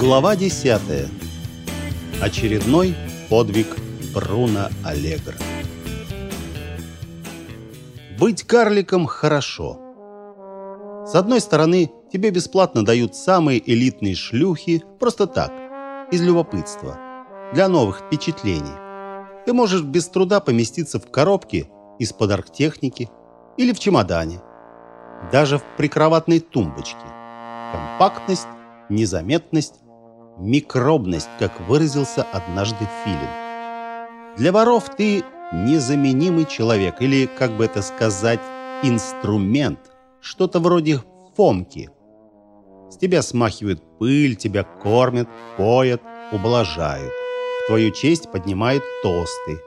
Глава 10. Очередной подвиг Бруно Аллегро. Быть карликом хорошо. С одной стороны, тебе бесплатно дают самые элитные шлюхи просто так, из любопытства, для новых впечатлений. Ты можешь без труда поместиться в коробке из-под архтехники или в чемодане, даже в прикроватной тумбочке. Компактность, незаметность, микробность, как выразился однажды Филин. Для воров ты незаменимый человек или, как бы это сказать, инструмент, что-то вроде фомки. С тебя смахивают пыль, тебя кормят, поят, ублажают. В твою честь поднимают тосты,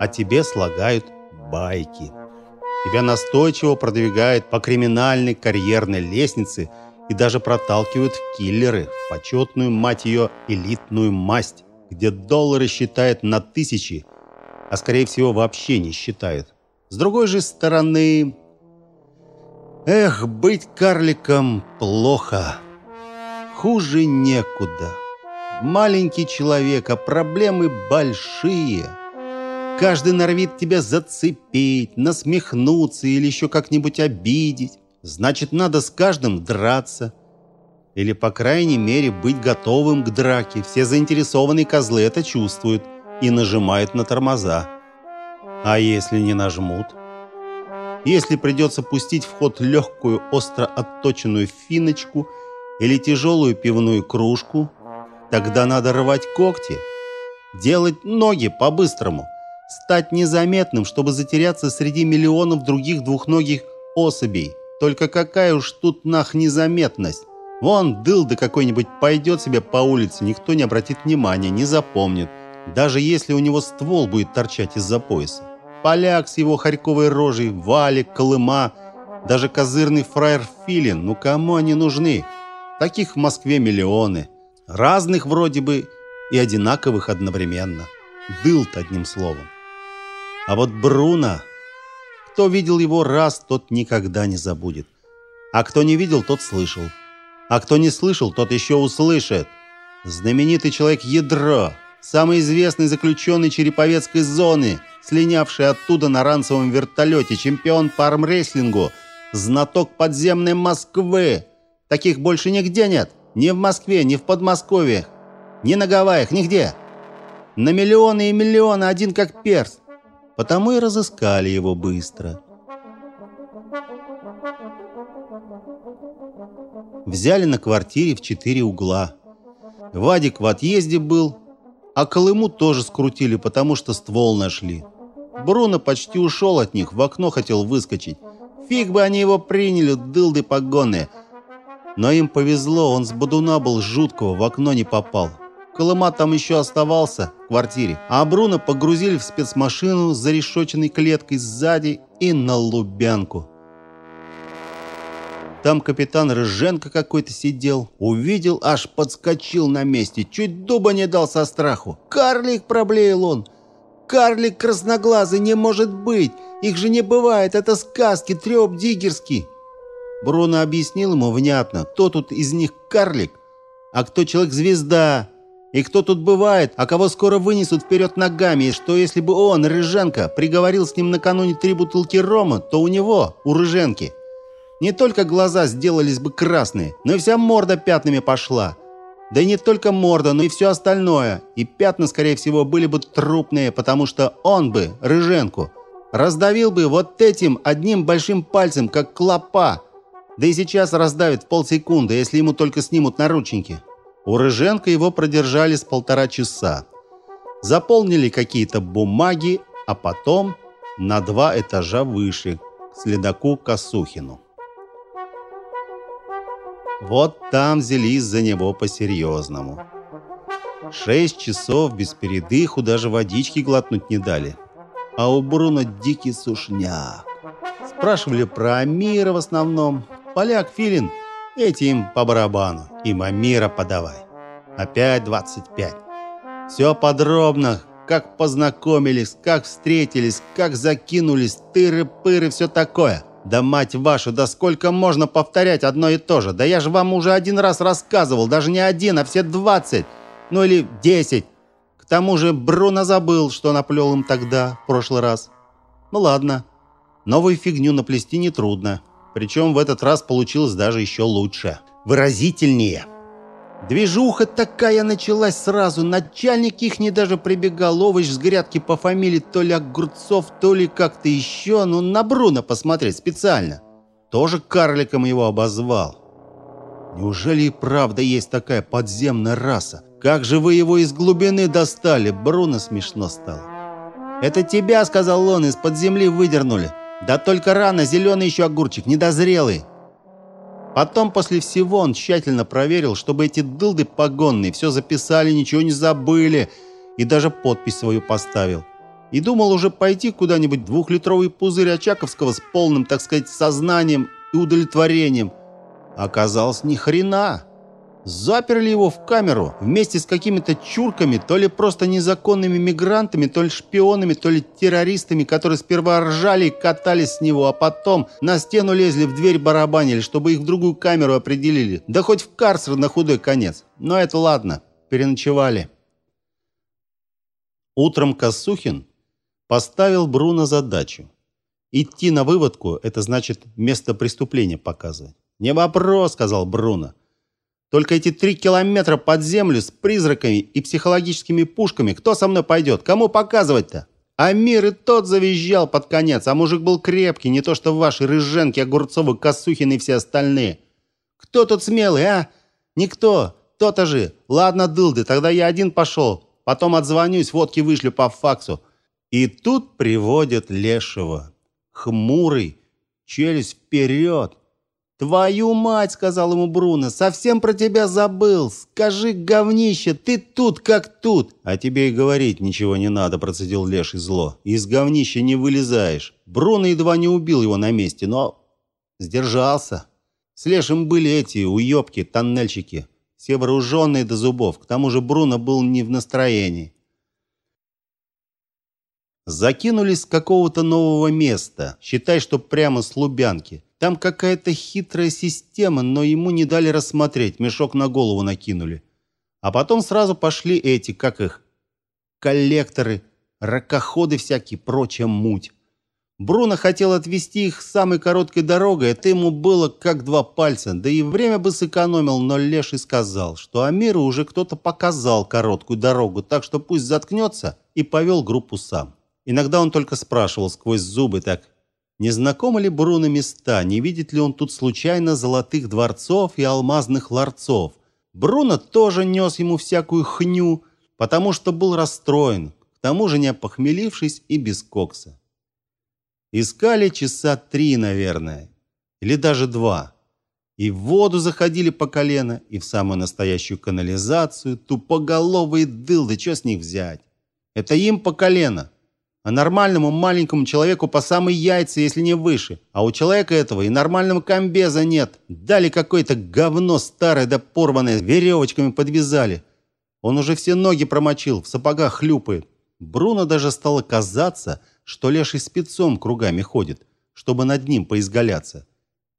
а тебе слагают байки. Тебя настойчиво продвигают по криминальной карьерной лестнице – и даже проталкивают в киллеры, в почетную, мать ее, элитную масть, где доллары считают на тысячи, а скорее всего вообще не считают. С другой же стороны... Эх, быть карликом плохо. Хуже некуда. Маленький человек, а проблемы большие. Каждый норовит тебя зацепить, насмехнуться или еще как-нибудь обидеть. Значит, надо с каждым драться. Или, по крайней мере, быть готовым к драке. Все заинтересованные козлы это чувствуют и нажимают на тормоза. А если не нажмут? Если придется пустить в ход легкую, остро отточенную финочку или тяжелую пивную кружку, тогда надо рвать когти, делать ноги по-быстрому, стать незаметным, чтобы затеряться среди миллионов других двухногих особей – только какая уж тут нах незаметность. Вон дылда какой-нибудь пойдет себе по улице, никто не обратит внимания, не запомнит. Даже если у него ствол будет торчать из-за пояса. Поляк с его хорьковой рожей, Валик, Колыма, даже козырный фраер Филин. Ну кому они нужны? Таких в Москве миллионы. Разных вроде бы и одинаковых одновременно. Дылд, одним словом. А вот Бруно кто видел его раз, тот никогда не забудет. А кто не видел, тот слышал. А кто не слышал, тот еще услышит. Знаменитый человек ядро, самый известный заключенный Череповецкой зоны, слинявший оттуда на ранцевом вертолете, чемпион по армрестлингу, знаток подземной Москвы. Таких больше нигде нет. Ни в Москве, ни в Подмосковье, ни на Гавайях, нигде. На миллионы и миллионы один как перст потому и разыскали его быстро. Взяли на квартире в четыре угла. Вадик в отъезде был, а Колыму тоже скрутили, потому что ствол нашли. Бруно почти ушел от них, в окно хотел выскочить. Фиг бы они его приняли, дылды погонные. Но им повезло, он с бодуна был жуткого, в окно не попал. Колыма там еще оставался в квартире, а Бруно погрузили в спецмашину с зарешоченной клеткой сзади и на Лубянку. Там капитан Рыженко какой-то сидел, увидел, аж подскочил на месте, чуть дуба не дал со страху. «Карлик!» – проблеял он. «Карлик красноглазый не может быть! Их же не бывает, это сказки, треп диггерский!» Бруно объяснил ему внятно, кто тут из них карлик, а кто человек-звезда. И кто тут бывает, а кого скоро вынесут вперед ногами, и что если бы он, Рыженко, приговорил с ним накануне три бутылки рома, то у него, у Рыженки, не только глаза сделались бы красные, но и вся морда пятнами пошла. Да и не только морда, но и все остальное. И пятна, скорее всего, были бы трупные, потому что он бы, Рыженку, раздавил бы вот этим одним большим пальцем, как клопа. Да и сейчас раздавит в полсекунды, если ему только снимут наручники. У Рыженко его продержали с полтора часа. Заполнили какие-то бумаги, а потом на два этажа выше, к следаку Косухину. Вот там взялись за него по-серьезному. Шесть часов без передыху даже водички глотнуть не дали. А у Бруно дикий сушняк. Спрашивали про Амира в основном. Поляк Филин – эти им по барабану. Им Амира подавай. Опять 25. Все подробно, как познакомились, как встретились, как закинулись, тыры-пыры, все такое. Да мать вашу, да сколько можно повторять одно и то же? Да я же вам уже один раз рассказывал, даже не один, а все двадцать. Ну или десять. К тому же Бруно забыл, что наплел им тогда, в прошлый раз. Ну ладно. Новую фигню наплести нетрудно. Причем в этот раз получилось даже еще лучше. Выразительнее. Движуха такая началась сразу. Начальник их не даже прибегал. Овощ с грядки по фамилии то ли Огурцов, то ли как-то еще. Ну, на Бруно посмотреть специально. Тоже карликом его обозвал. Неужели и правда есть такая подземная раса? Как же вы его из глубины достали? Бруно смешно стало. «Это тебя, — сказал он, — из-под земли выдернули. Да только рано, зеленый еще огурчик, недозрелый. Потом после всего он тщательно проверил, чтобы эти дылды погонные все записали, ничего не забыли, и даже подпись свою поставил. И думал уже пойти куда-нибудь двухлитровый пузырь Очаковского с полным, так сказать, сознанием и удовлетворением. Оказалось, ни хрена. Заперли его в камеру вместе с какими-то чурками, то ли просто незаконными мигрантами, то ли шпионами, то ли террористами, которые сперва ржали и катались с него, а потом на стену лезли, в дверь барабанили, чтобы их в другую камеру определили. Да хоть в карцер на худой конец. Но это ладно, переночевали. Утром Косухин поставил Бруно задачу. Идти на выводку – это значит место преступления показывать. «Не вопрос», – сказал Бруно. Только эти три километра под землю с призраками и психологическими пушками. Кто со мной пойдет? Кому показывать-то? А мир и тот завизжал под конец, а мужик был крепкий, не то что ваши рыженки, Огурцовы, Косухины и все остальные. Кто тут смелый, а? Никто. То-то же. Ладно, дылды, тогда я один пошел. Потом отзвонюсь, водки вышлю по факсу. И тут приводят Лешего. Хмурый, челюсть вперед. «Твою мать!» — сказал ему Бруно. «Совсем про тебя забыл! Скажи, говнище, ты тут как тут!» «А тебе и говорить ничего не надо», — процедил Леший зло. «Из говнища не вылезаешь». Бруно едва не убил его на месте, но сдержался. С Лешим были эти уёбки, тоннельщики. Все вооруженные до зубов. К тому же Бруно был не в настроении. Закинулись с какого-то нового места. Считай, что прямо с Лубянки. Там какая-то хитрая система, но ему не дали рассмотреть, мешок на голову накинули. А потом сразу пошли эти, как их, коллекторы, ракоходы всякие, прочая муть. Бруно хотел отвезти их самой короткой дорогой, это ему было как два пальца, да и время бы сэкономил, но Леший сказал, что Амиру уже кто-то показал короткую дорогу, так что пусть заткнется, и повел группу сам. Иногда он только спрашивал сквозь зубы так не знакомы ли Бруно места, не видит ли он тут случайно золотых дворцов и алмазных ларцов. Бруно тоже нес ему всякую хню, потому что был расстроен, к тому же не опохмелившись и без кокса. Искали часа три, наверное, или даже два. И в воду заходили по колено, и в самую настоящую канализацию, тупоголовые дылды, что с них взять? Это им по колено а нормальному маленькому человеку по самые яйца, если не выше. А у человека этого и нормального комбеза нет. Дали какое-то говно старое да порванное, веревочками подвязали. Он уже все ноги промочил, в сапогах хлюпает. Бруно даже стало казаться, что леший спецом кругами ходит, чтобы над ним поизгаляться.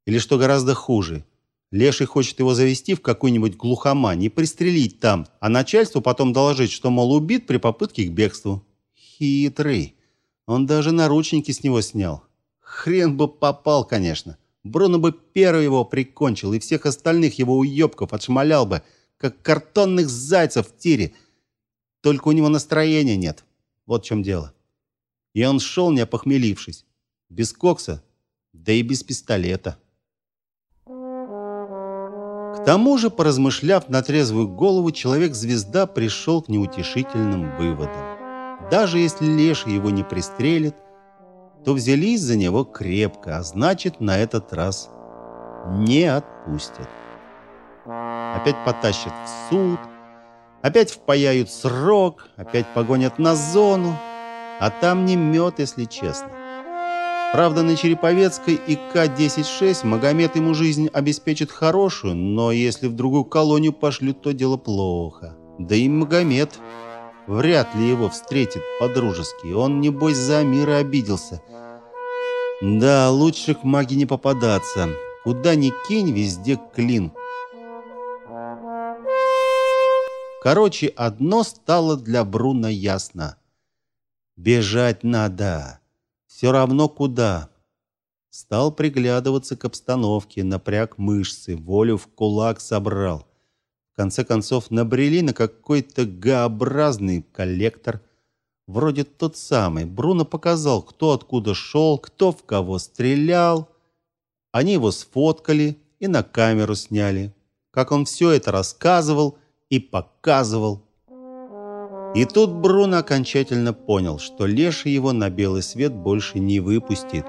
Или что гораздо хуже. Леший хочет его завести в какую-нибудь глухомань и пристрелить там, а начальству потом доложить, что, мол, убит при попытке к бегству. Хитрый. Он даже наручники с него снял. Хрен бы попал, конечно. Бруно бы первый его прикончил и всех остальных его уёбков отшмалял бы, как картонных зайцев в тире. Только у него настроения нет. Вот в чем дело. И он шел, не опохмелившись. Без кокса, да и без пистолета. К тому же, поразмышляв на трезвую голову, человек-звезда пришел к неутешительным выводам. Даже если леший его не пристрелит, то взялись за него крепко, а значит, на этот раз не отпустят. Опять потащат в суд, опять впаяют срок, опять погонят на зону, а там не мед, если честно. Правда, на Череповецкой и К-10-6 Магомед ему жизнь обеспечит хорошую, но если в другую колонию пошлют, то дело плохо. Да и Магомед Вряд ли его встретит по-дружески. Он, небось, за мира обиделся. Да, лучше к маге не попадаться. Куда ни кинь, везде клин. Короче, одно стало для Бруна ясно. Бежать надо. Все равно куда. Стал приглядываться к обстановке, напряг мышцы, волю в кулак собрал. Конце концов набрели на какой-то Г-образный коллектор. Вроде тот самый. Бруно показал, кто откуда шел, кто в кого стрелял. Они его сфоткали и на камеру сняли. Как он все это рассказывал и показывал. И тут Бруно окончательно понял, что Леша его на белый свет больше не выпустит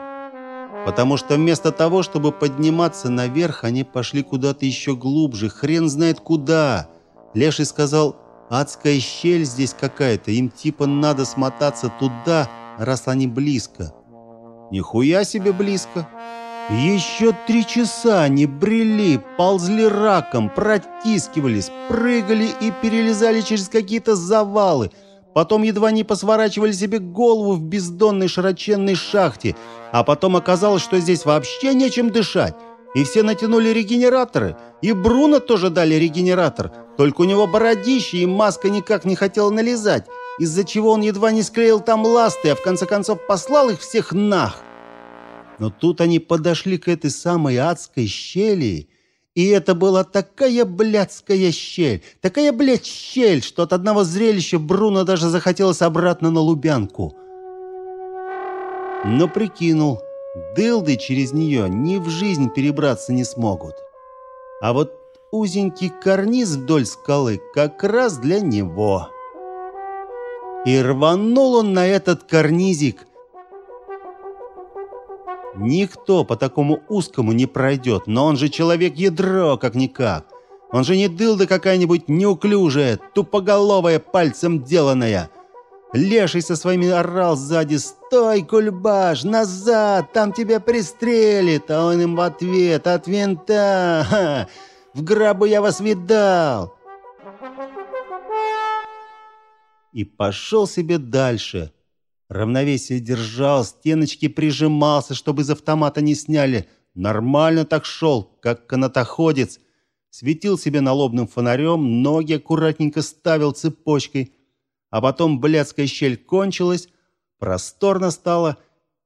потому что вместо того, чтобы подниматься наверх, они пошли куда-то еще глубже, хрен знает куда. Леший сказал, адская щель здесь какая-то, им типа надо смотаться туда, раз они близко. Нихуя себе близко. Еще три часа они брели, ползли раком, протискивались, прыгали и перелезали через какие-то завалы – Потом едва не посворачивали себе голову в бездонной широченной шахте, а потом оказалось, что здесь вообще нечем дышать. И все натянули регенераторы, и Бруно тоже дали регенератор, только у него бородище, и маска никак не хотела налезать, из-за чего он едва не склеил там ласты, а в конце концов послал их всех нах. Но тут они подошли к этой самой адской щели, и это была такая блядская щель, такая, блядь, щель, что от одного зрелища Бруно даже захотелось обратно на Лубянку. Но прикинул, дылды через нее ни в жизнь перебраться не смогут. А вот узенький карниз вдоль скалы как раз для него. И рванул он на этот карнизик, Никто по такому узкому не пройдет, но он же человек-ядро, как-никак. Он же не дылда какая-нибудь неуклюжая, тупоголовая, пальцем деланная. Леший со своими орал сзади «Стой, кульбаш! Назад! Там тебя пристрелит!» А он им в ответ «От винта! Ха! В гробу я вас видал!» И пошел себе дальше, Равновесие держал, стеночки прижимался, чтобы из автомата не сняли. Нормально так шел, как канатоходец. Светил себе налобным фонарем, ноги аккуратненько ставил цепочкой. А потом блядская щель кончилась, просторно стало,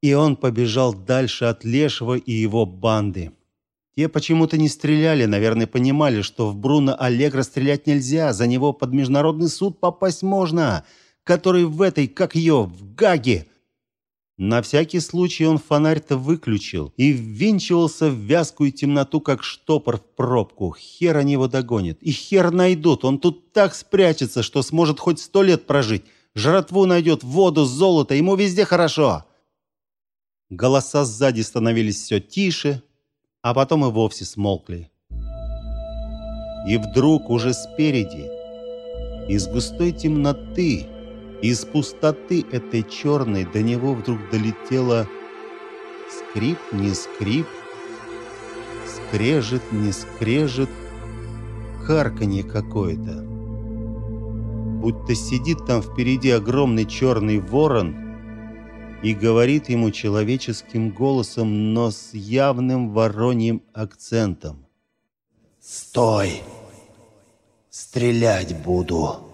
и он побежал дальше от Лешего и его банды. Те почему-то не стреляли, наверное, понимали, что в Бруно Аллегро стрелять нельзя, за него под международный суд попасть можно — который в этой, как ее, в Гаге. На всякий случай он фонарь-то выключил и ввинчивался в вязкую темноту, как штопор в пробку. Хер они его догонят. И хер найдут. Он тут так спрячется, что сможет хоть сто лет прожить. Жратву найдет, воду, золото. Ему везде хорошо. Голоса сзади становились все тише, а потом и вовсе смолкли. И вдруг уже спереди, из густой темноты, из пустоты этой черной до него вдруг долетело скрип, не скрип, скрежет, не скрежет, карканье какое-то. Будто сидит там впереди огромный черный ворон и говорит ему человеческим голосом, но с явным вороньим акцентом. «Стой! Стрелять буду!»